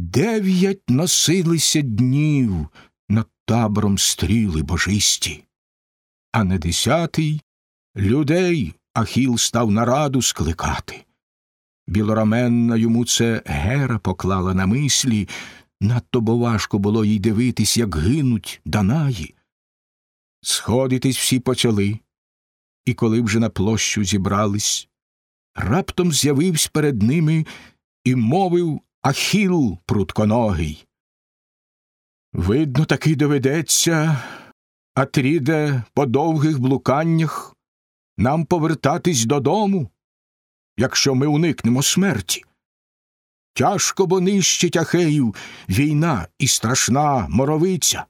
Дев'ять носилися днів над табором стріли божисті, а на десятий людей Ахіл став на раду скликати. Білораменна йому це гера поклала на мислі, надто бо важко було їй дивитись, як гинуть Данаї. Сходитись всі почали, і коли вже на площу зібрались, раптом з'явився перед ними і мовив Ахіл прутконогий. Видно, таки доведеться, Атріде, по довгих блуканнях нам повертатись додому, якщо ми уникнемо смерті. Тяжко бо нищить Ахеїв війна і страшна моровиця.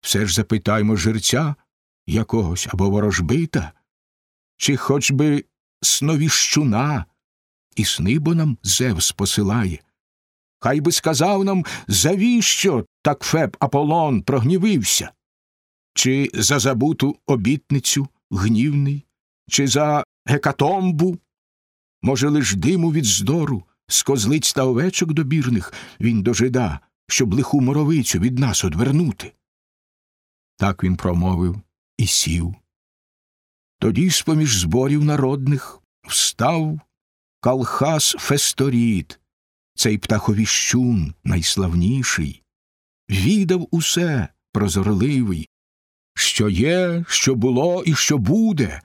Все ж запитаймо жерця якогось або ворожбита, чи хоч би сновіщуна, і сни бо нам Зевс посилає. Хай би сказав нам, завіщо так Феб Аполлон прогнівився, чи за забуту обітницю гнівний, чи за гекатомбу, може, лиш диму від здору, з козлиць та овечок добірних він дожида, щоб лиху моровицю від нас одвернути. Так він промовив і сів. Тоді з поміж зборів народних встав Калхас Фесторіт, цей птаховіщун найславніший, відав усе прозорливий, що є, що було і що буде,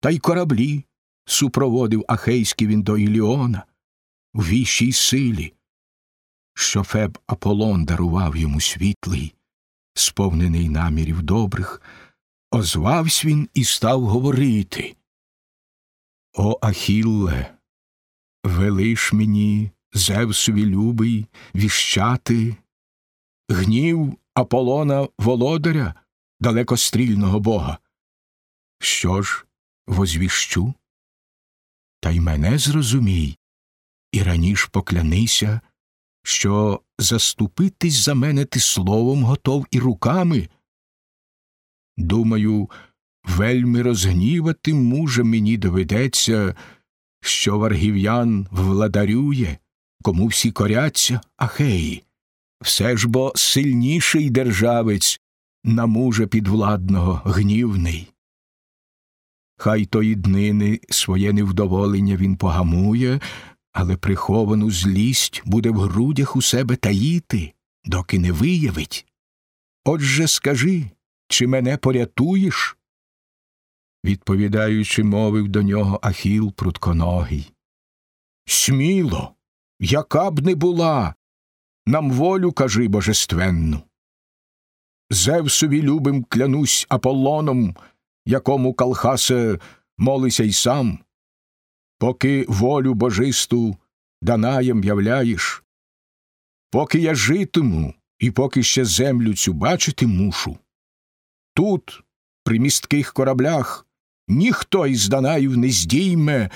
та й кораблі супроводив Ахейський він до Іліона в віщій силі, що Феб Аполлон дарував йому світлий, сповнений намірів добрих, озвавсь він і став говорити. О Ахілле, велиш мені, Зевсові любий, віщати, гнів Аполлона володаря, далекострільного бога. Що ж, возвіщу? Та й мене зрозумій, і раніш поклянися, що заступитись за мене ти словом готов і руками. Думаю, вельми розгнівати мужа мені доведеться, що варгів'ян владарює, кому всі коряться, ахеї. Все ж бо сильніший державець на мужа підвладного гнівний. Хай тої днини своє невдоволення він погамує, але приховану злість буде в грудях у себе таїти, доки не виявить. Отже скажи, чи мене порятуєш? Відповідаючи, мовив до нього Ахіл прутконогий. Сміло, яка б не була, нам волю кажи божественну. Зевсові любим клянусь Аполлоном, якому Калхасе молися й сам, поки волю божисту Данаєм являєш, поки я житиму і поки ще землю цю бачити мушу. Тут, при містких кораблях, ніхто із Данаїв не здійме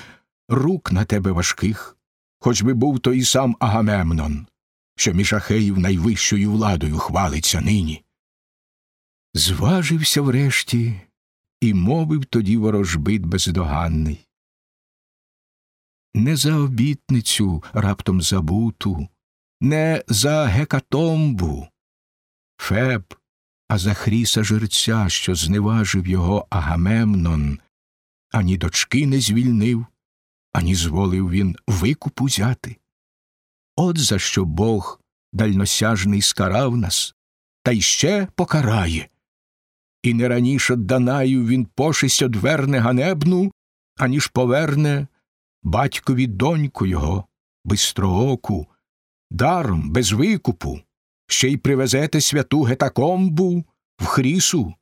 рук на тебе важких, хоч би був то і сам Агамемнон, що між Ахеїв найвищою владою хвалиться нині. Зважився врешті і мовив тоді ворожбит бездоганний. Не за обітницю раптом забуту, не за гекатомбу, Феб, а за Хріса жерця, що зневажив його Агамемнон, ані дочки не звільнив, ані зволив він викуп узяти. От за що Бог дальносяжний скарав нас, та й ще покарає і не раніше Данаю він пошесть одверне ганебну, аніж поверне батькові доньку його, бистрооку, даром без викупу, ще й привезете святу гетакомбу в хрісу.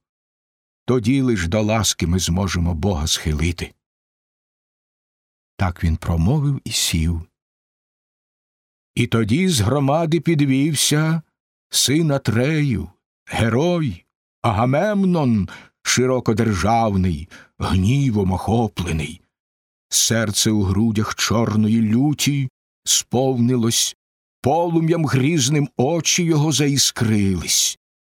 Тоді лиш до ласки ми зможемо Бога схилити. Так він промовив і сів. І тоді з громади підвівся син Атрею, герой, Агамемнон широкодержавний, гнівом охоплений. Серце у грудях чорної люті сповнилось, полум'ям грізним очі його заіскрились.